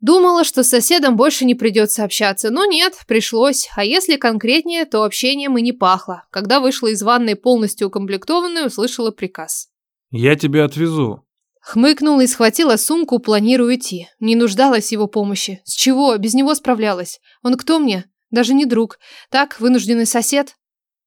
Думала, что с соседом больше не придется общаться, но нет, пришлось. А если конкретнее, то общением и не пахло. Когда вышла из ванной полностью укомплектованной, услышала приказ. «Я тебя отвезу». Хмыкнула и схватила сумку, планируя идти. Не нуждалась его помощи. С чего? Без него справлялась. Он кто мне? Даже не друг. Так, вынужденный сосед.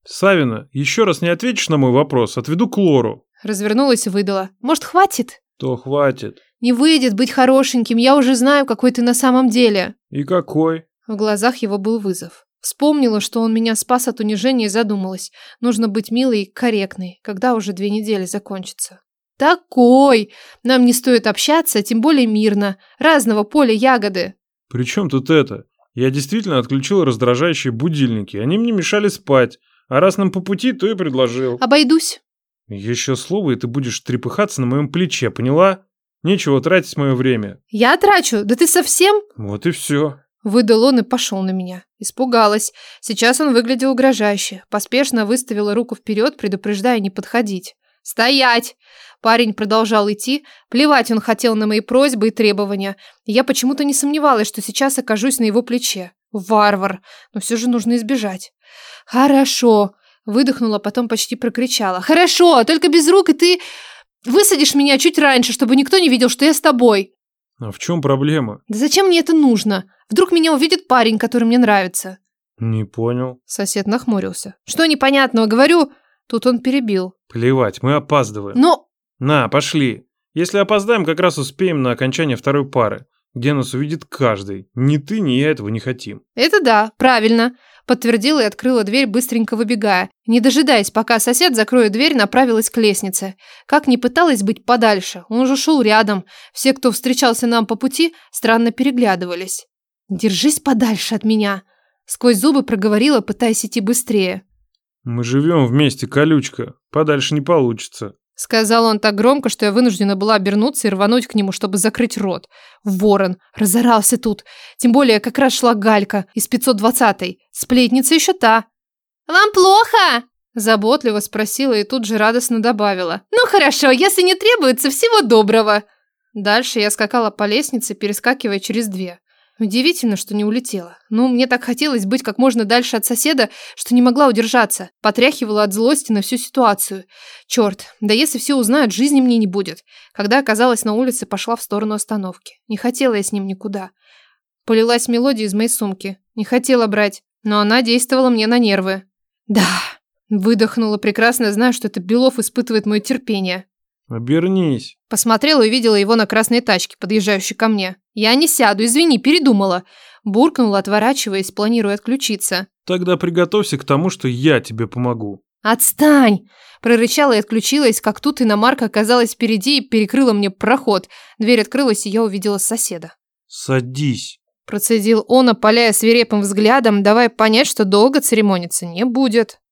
«Савина, еще раз не ответишь на мой вопрос, отведу к Лору». Развернулась и выдала. Может, хватит? «То хватит». Не выйдет быть хорошеньким, я уже знаю, какой ты на самом деле. «И какой?» В глазах его был вызов. Вспомнила, что он меня спас от унижения и задумалась. Нужно быть милой и корректной, когда уже две недели закончатся. Такой! Нам не стоит общаться, тем более мирно. Разного поля ягоды. «При чем тут это? Я действительно отключил раздражающие будильники, они мне мешали спать. А раз нам по пути, то и предложил». Обойдусь. «Еще слово, и ты будешь трепыхаться на моем плече, поняла? Нечего тратить мое время». Я трачу? Да ты совсем? Вот и все. Выдал он и пошел на меня. Испугалась. Сейчас он выглядел угрожающе. Поспешно выставила руку вперед, предупреждая не подходить. «Стоять!» Парень продолжал идти. Плевать он хотел на мои просьбы и требования. Я почему-то не сомневалась, что сейчас окажусь на его плече. Варвар. Но все же нужно избежать. «Хорошо!» Выдохнула, потом почти прокричала. «Хорошо! Только без рук, и ты высадишь меня чуть раньше, чтобы никто не видел, что я с тобой!» А в чем проблема? «Да зачем мне это нужно? Вдруг меня увидит парень, который мне нравится?» Не понял. Сосед нахмурился. «Что непонятного? Говорю...» Тут он перебил. Плевать, мы опаздываем. «Но...» На, пошли. Если опоздаем, как раз успеем на окончание второй пары, где нас увидит каждый. Ни ты, ни я этого не хотим. «Это да, правильно», – подтвердила и открыла дверь, быстренько выбегая. Не дожидаясь, пока сосед закроет дверь, направилась к лестнице. Как ни пыталась быть подальше, он уже шел рядом. Все, кто встречался нам по пути, странно переглядывались. «Держись подальше от меня», – сквозь зубы проговорила, пытаясь идти быстрее. Мы живем вместе, колючка. Подальше не получится. Сказал он так громко, что я вынуждена была обернуться и рвануть к нему, чтобы закрыть рот. Ворон. Разорался тут. Тем более, как раз шла Галька из 520-й. Сплетница еще та. «Вам плохо?» Заботливо спросила и тут же радостно добавила. «Ну хорошо, если не требуется, всего доброго!» Дальше я скакала по лестнице, перескакивая через две. Удивительно, что не улетела. Ну, мне так хотелось быть как можно дальше от соседа, что не могла удержаться. Потряхивала от злости на всю ситуацию. Черт, да если все узнают, жизни мне не будет. Когда оказалась на улице, пошла в сторону остановки. Не хотела я с ним никуда. Полилась мелодия из моей сумки. Не хотела брать, но она действовала мне на нервы. Да, выдохнула, прекрасно зная, что это Белов испытывает мое терпение. Обернись. Посмотрела и увидела его на красной тачке, подъезжающей ко мне. Я не сяду, извини, передумала. Буркнула, отворачиваясь, планируя отключиться. Тогда приготовься к тому, что я тебе помогу. «Отстань!» Прорычала и отключилась, как тут иномарка оказалась впереди и перекрыла мне проход. Дверь открылась, и я увидела соседа. Садись. Процедил он, опаляя свирепым взглядом, давая понять, что долго церемониться не будет.